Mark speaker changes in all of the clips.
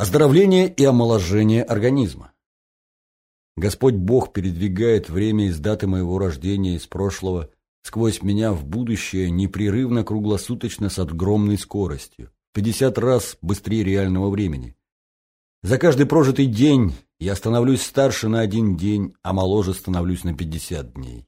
Speaker 1: Оздоровление и омоложение организма. Господь Бог передвигает время из даты моего рождения из прошлого сквозь меня в будущее непрерывно круглосуточно с огромной скоростью, 50 раз быстрее реального времени. За каждый прожитый день я становлюсь старше на один день, а моложе становлюсь на 50 дней.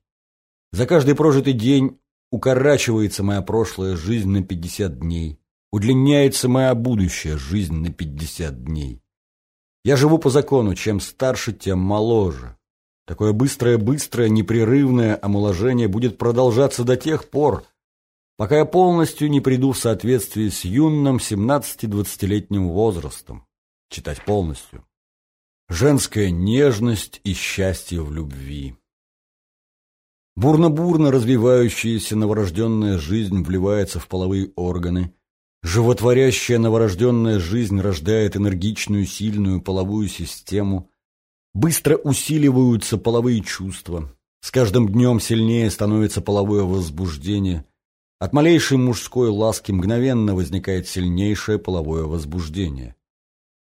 Speaker 1: За каждый прожитый день укорачивается моя прошлая жизнь на 50 дней, Удлиняется моя будущая жизнь на 50 дней. Я живу по закону, чем старше, тем моложе. Такое быстрое-быстрое, непрерывное омоложение будет продолжаться до тех пор, пока я полностью не приду в соответствии с юным 17-20-летним возрастом. Читать полностью. Женская нежность и счастье в любви. Бурно-бурно развивающаяся новорожденная жизнь вливается в половые органы – Животворящая новорожденная жизнь рождает энергичную, сильную половую систему. Быстро усиливаются половые чувства. С каждым днем сильнее становится половое возбуждение. От малейшей мужской ласки мгновенно возникает сильнейшее половое возбуждение.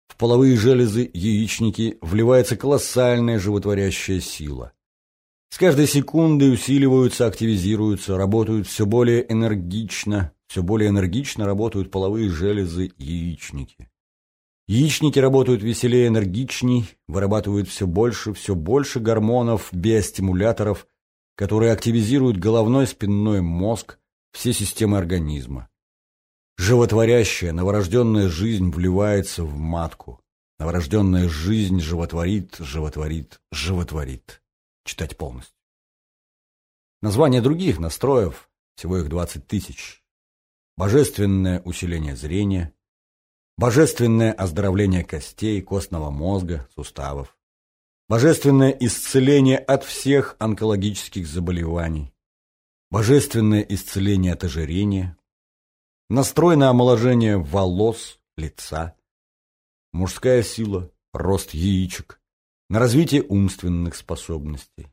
Speaker 1: В половые железы яичники вливается колоссальная животворящая сила. С каждой секундой усиливаются, активизируются, работают все более энергично, все более энергично работают половые железы яичники. Яичники работают веселее, энергичней, вырабатывают все больше, все больше гормонов, биостимуляторов, которые активизируют головной спинной мозг, все системы организма. Животворящая, новорожденная жизнь вливается в матку. Новорожденная жизнь животворит, животворит, животворит. Читать полностью. Названия других настроев, всего их 20 тысяч, божественное усиление зрения, божественное оздоровление костей, костного мозга, суставов, божественное исцеление от всех онкологических заболеваний, божественное исцеление от ожирения, настрой на омоложение волос, лица, мужская сила, рост яичек, на развитие умственных способностей.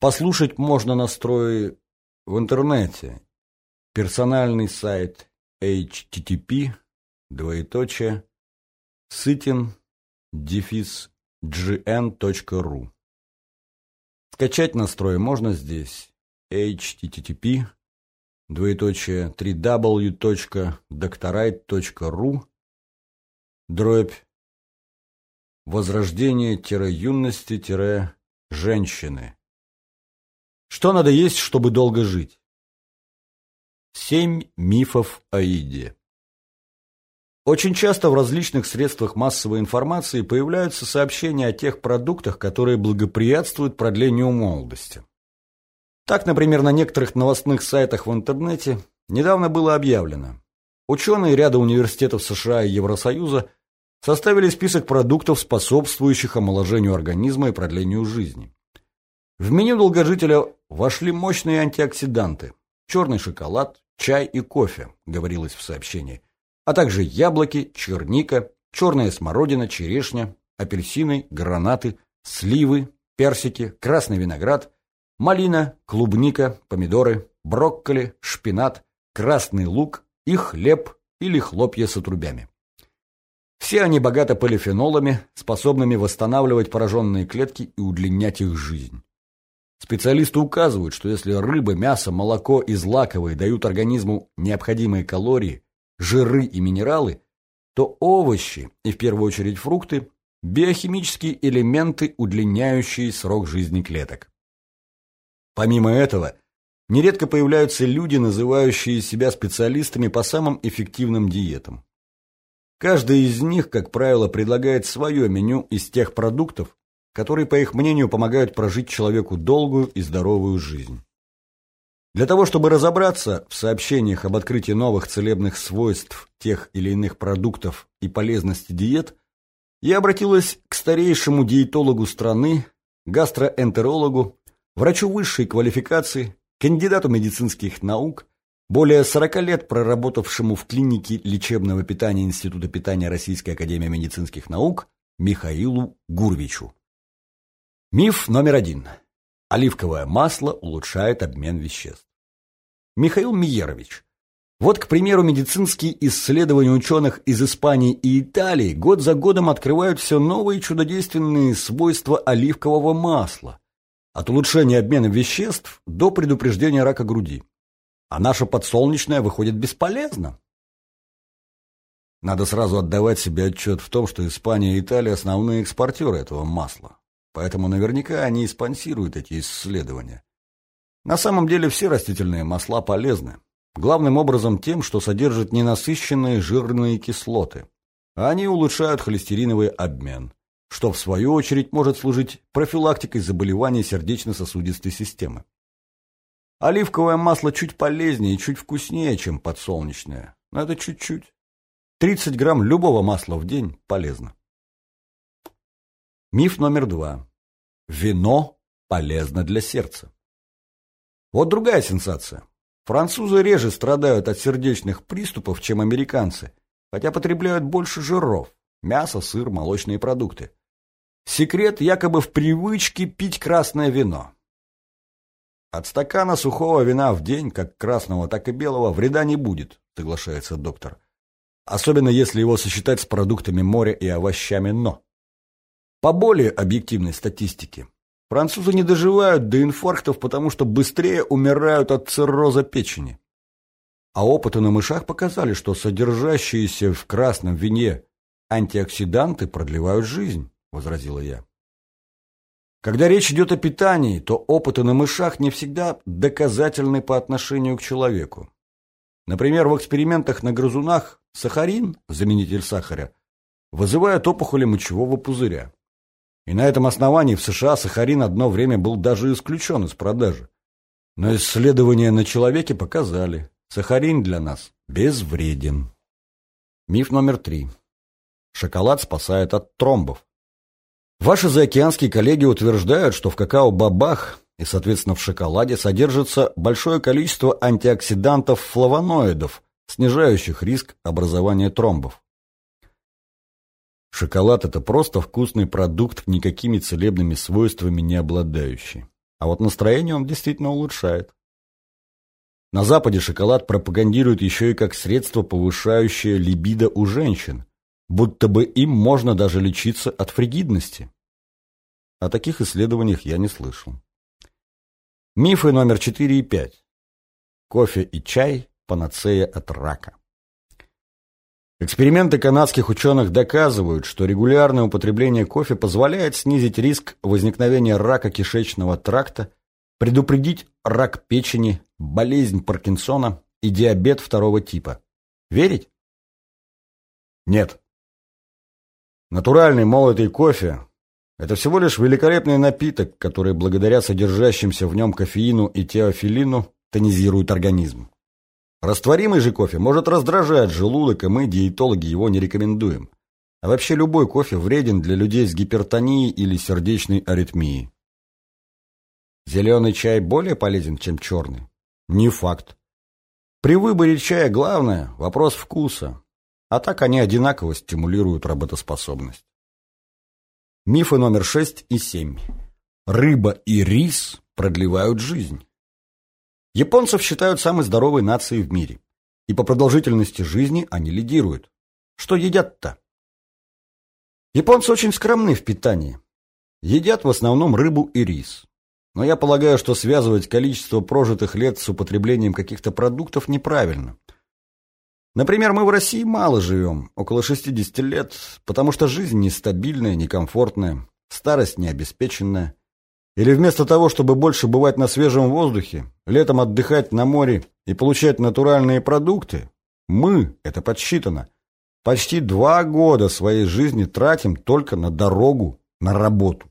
Speaker 1: Послушать можно настрои в интернете. Персональный сайт http двоеточие сытин дефис gn.ru Скачать настрой можно здесь. http двоеточие www.doctorite.ru дробь возрождение-юности-женщины. Что надо есть, чтобы долго жить? Семь мифов о еде. Очень часто в различных средствах массовой информации появляются сообщения о тех продуктах, которые благоприятствуют продлению молодости. Так, например, на некоторых новостных сайтах в интернете недавно было объявлено. Ученые ряда университетов США и Евросоюза составили список продуктов, способствующих омоложению организма и продлению жизни. В меню долгожителя вошли мощные антиоксиданты – черный шоколад, чай и кофе, говорилось в сообщении, а также яблоки, черника, черная смородина, черешня, апельсины, гранаты, сливы, персики, красный виноград, малина, клубника, помидоры, брокколи, шпинат, красный лук и хлеб или хлопья с отрубями. Все они богаты полифенолами, способными восстанавливать пораженные клетки и удлинять их жизнь. Специалисты указывают, что если рыба, мясо, молоко и злаковые дают организму необходимые калории, жиры и минералы, то овощи, и в первую очередь фрукты, биохимические элементы, удлиняющие срок жизни клеток. Помимо этого, нередко появляются люди, называющие себя специалистами по самым эффективным диетам. Каждый из них, как правило, предлагает свое меню из тех продуктов, которые, по их мнению, помогают прожить человеку долгую и здоровую жизнь. Для того, чтобы разобраться в сообщениях об открытии новых целебных свойств тех или иных продуктов и полезности диет, я обратилась к старейшему диетологу страны, гастроэнтерологу, врачу высшей квалификации, кандидату медицинских наук, более 40 лет проработавшему в клинике лечебного питания Института питания Российской академии медицинских наук Михаилу Гурвичу. Миф номер один. Оливковое масло улучшает обмен веществ. Михаил Миерович, Вот, к примеру, медицинские исследования ученых из Испании и Италии год за годом открывают все новые чудодейственные свойства оливкового масла. От улучшения обмена веществ до предупреждения рака груди. А наша подсолнечная выходит бесполезна. Надо сразу отдавать себе отчет в том, что Испания и Италия – основные экспортеры этого масла. Поэтому наверняка они и спонсируют эти исследования. На самом деле все растительные масла полезны. Главным образом тем, что содержат ненасыщенные жирные кислоты. Они улучшают холестериновый обмен, что в свою очередь может служить профилактикой заболеваний сердечно-сосудистой системы. Оливковое масло чуть полезнее и чуть вкуснее, чем подсолнечное, но это чуть-чуть. 30 грамм любого масла в день полезно. Миф номер два. Вино полезно для сердца. Вот другая сенсация. Французы реже страдают от сердечных приступов, чем американцы, хотя потребляют больше жиров – мясо, сыр, молочные продукты. Секрет якобы в привычке пить красное вино. От стакана сухого вина в день, как красного, так и белого, вреда не будет, соглашается доктор. Особенно если его сочетать с продуктами моря и овощами «но». По более объективной статистике, Французы не доживают до инфарктов, потому что быстрее умирают от цирроза печени. А опыты на мышах показали, что содержащиеся в красном вине антиоксиданты продлевают жизнь, возразила я. Когда речь идет о питании, то опыты на мышах не всегда доказательны по отношению к человеку. Например, в экспериментах на грызунах сахарин, заменитель сахаря, вызывает опухоли мочевого пузыря. И на этом основании в США сахарин одно время был даже исключен из продажи. Но исследования на человеке показали, сахарин для нас безвреден. Миф номер три. Шоколад спасает от тромбов. Ваши заокеанские коллеги утверждают, что в какао-бобах и, соответственно, в шоколаде содержится большое количество антиоксидантов-флавоноидов, снижающих риск образования тромбов. Шоколад – это просто вкусный продукт, никакими целебными свойствами не обладающий. А вот настроение он действительно улучшает. На Западе шоколад пропагандируют еще и как средство, повышающее либидо у женщин, будто бы им можно даже лечиться от фригидности. О таких исследованиях я не слышал. Мифы номер 4 и 5. Кофе и чай – панацея от рака. Эксперименты канадских ученых доказывают, что регулярное употребление кофе позволяет снизить риск возникновения рака кишечного тракта, предупредить рак печени, болезнь Паркинсона и диабет второго типа. Верить? Нет. Натуральный молотый кофе – это всего лишь великолепный напиток, который благодаря содержащимся в нем кофеину и теофилину тонизирует организм. Растворимый же кофе может раздражать желудок, и мы, диетологи, его не рекомендуем. А вообще любой кофе вреден для людей с гипертонией или сердечной аритмией. Зеленый чай более полезен, чем черный? Не факт. При выборе чая главное – вопрос вкуса. А так они одинаково стимулируют работоспособность. Мифы номер 6 и 7. Рыба и рис продлевают жизнь. Японцев считают самой здоровой нацией в мире. И по продолжительности жизни они лидируют. Что едят-то? Японцы очень скромны в питании. Едят в основном рыбу и рис. Но я полагаю, что связывать количество прожитых лет с употреблением каких-то продуктов неправильно. Например, мы в России мало живем, около 60 лет, потому что жизнь нестабильная, некомфортная, старость необеспеченная. Или вместо того, чтобы больше бывать на свежем воздухе, летом отдыхать на море и получать натуральные продукты, мы, это подсчитано, почти два года своей жизни тратим только на дорогу, на работу.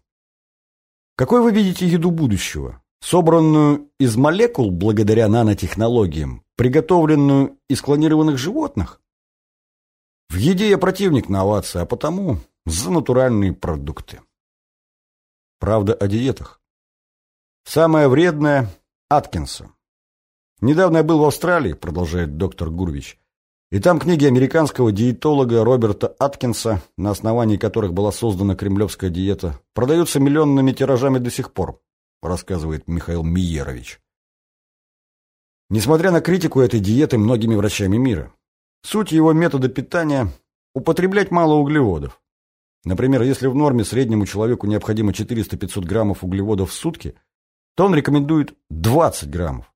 Speaker 1: Какой вы видите еду будущего? Собранную из молекул благодаря нанотехнологиям, приготовленную из клонированных животных? В еде я противник новаций, а потому за натуральные продукты. Правда о диетах. Самое вредное – Аткинса. Недавно я был в Австралии, продолжает доктор Гурвич, и там книги американского диетолога Роберта Аткинса, на основании которых была создана кремлевская диета, продаются миллионными тиражами до сих пор, рассказывает Михаил Миерович. Несмотря на критику этой диеты многими врачами мира. Суть его метода питания – употреблять мало углеводов. Например, если в норме среднему человеку необходимо 400-500 граммов углеводов в сутки, то он рекомендует 20 граммов.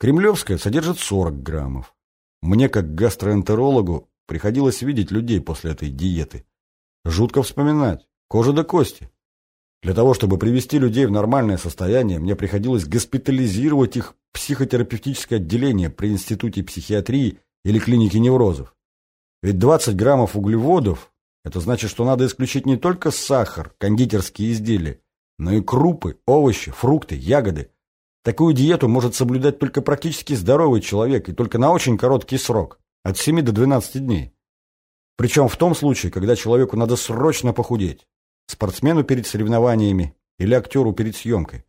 Speaker 1: Кремлевская содержит 40 граммов. Мне, как гастроэнтерологу, приходилось видеть людей после этой диеты. Жутко вспоминать. Кожа до кости. Для того, чтобы привести людей в нормальное состояние, мне приходилось госпитализировать их психотерапевтическое отделение при Институте психиатрии или клинике неврозов. Ведь 20 граммов углеводов – это значит, что надо исключить не только сахар, кондитерские изделия, но и крупы, овощи, фрукты, ягоды. Такую диету может соблюдать только практически здоровый человек и только на очень короткий срок – от 7 до 12 дней. Причем в том случае, когда человеку надо срочно похудеть. Спортсмену перед соревнованиями или актеру перед съемкой.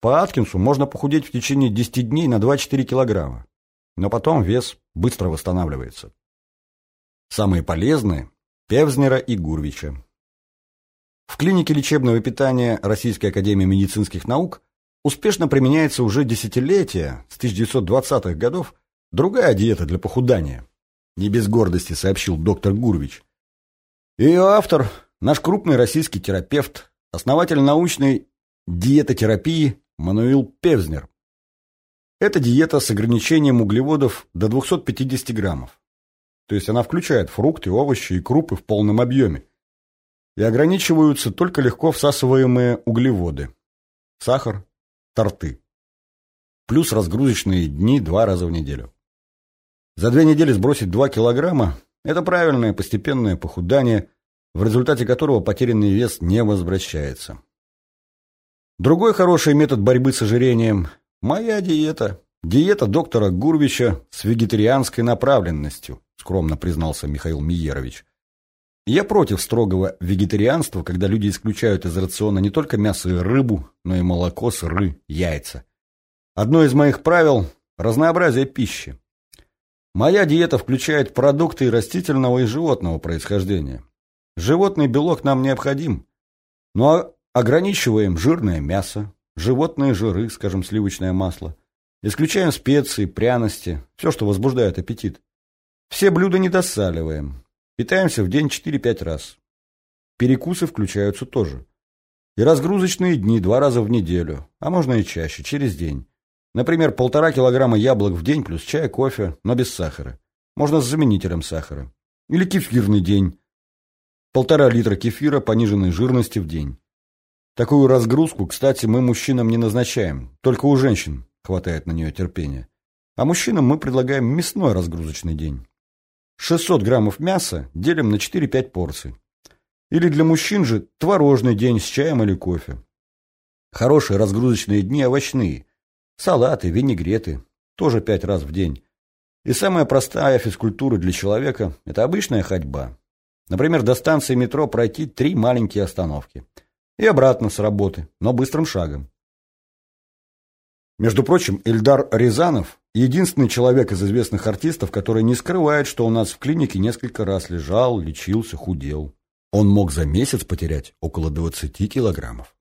Speaker 1: По Аткинсу можно похудеть в течение 10 дней на 2-4 килограмма. Но потом вес быстро восстанавливается. Самые полезные – Певзнера и Гурвича. В клинике лечебного питания Российской академии медицинских наук успешно применяется уже десятилетия, с 1920-х годов, другая диета для похудания. Не без гордости сообщил доктор Гурвич. Ее автор – наш крупный российский терапевт, основатель научной диетотерапии Мануил Певзнер. Это диета с ограничением углеводов до 250 граммов. То есть она включает фрукты, овощи и крупы в полном объеме. И ограничиваются только легко всасываемые углеводы. Сахар, торты. Плюс разгрузочные дни два раза в неделю. За две недели сбросить 2 килограмма – это правильное постепенное похудание, в результате которого потерянный вес не возвращается. Другой хороший метод борьбы с ожирением Моя диета. Диета доктора Гурвича с вегетарианской направленностью, скромно признался Михаил Миерович. Я против строгого вегетарианства, когда люди исключают из рациона не только мясо и рыбу, но и молоко, сыры, яйца. Одно из моих правил – разнообразие пищи. Моя диета включает продукты растительного и животного происхождения. Животный белок нам необходим, но ограничиваем жирное мясо, животные жиры, скажем, сливочное масло. Исключаем специи, пряности, все, что возбуждает аппетит. Все блюда недосаливаем. Питаемся в день 4-5 раз. Перекусы включаются тоже. И разгрузочные дни два раза в неделю, а можно и чаще, через день. Например, полтора килограмма яблок в день плюс чай, кофе, но без сахара. Можно с заменителем сахара. Или кефирный день. Полтора литра кефира пониженной жирности в день. Такую разгрузку, кстати, мы мужчинам не назначаем. Только у женщин хватает на нее терпения. А мужчинам мы предлагаем мясной разгрузочный день. 600 граммов мяса делим на 4-5 порций. Или для мужчин же творожный день с чаем или кофе. Хорошие разгрузочные дни овощные. Салаты, винегреты. Тоже 5 раз в день. И самая простая физкультура для человека – это обычная ходьба. Например, до станции метро пройти три маленькие остановки – и обратно с работы, но быстрым шагом. Между прочим, Эльдар Рязанов – единственный человек из известных артистов, который не скрывает, что у нас в клинике несколько раз лежал, лечился, худел. Он мог за месяц потерять около 20 килограммов.